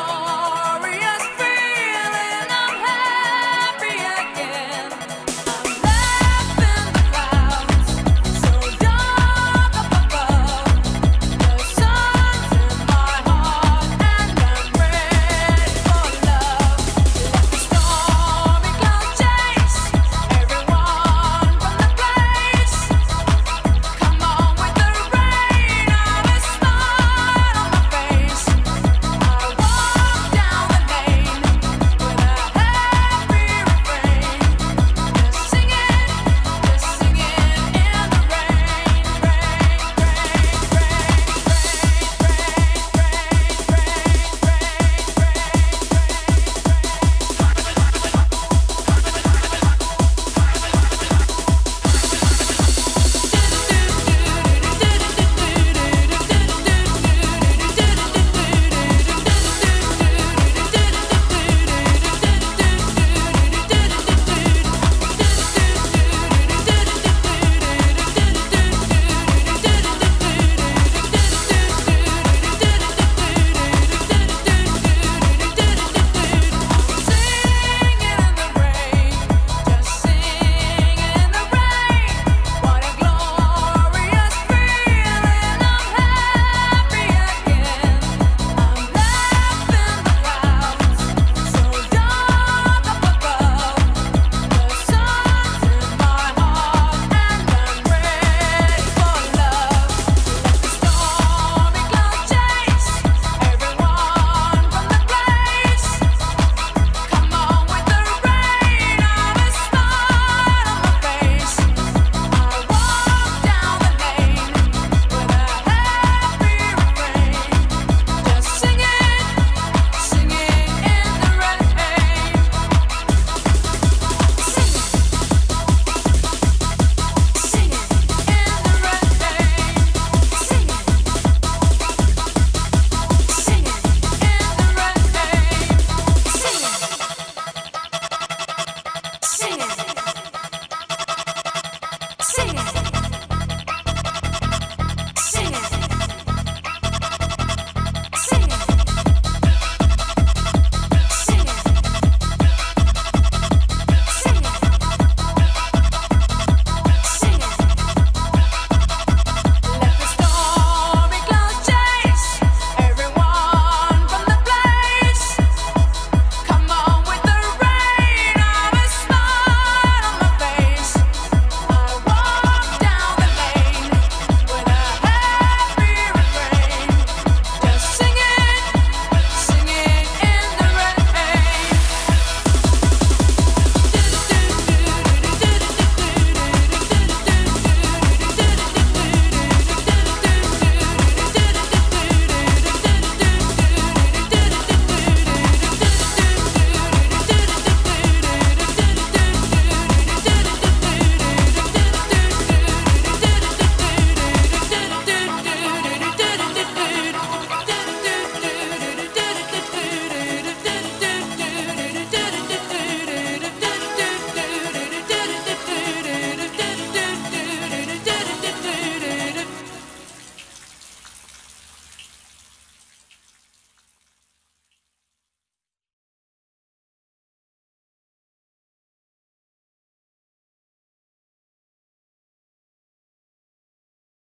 Oh.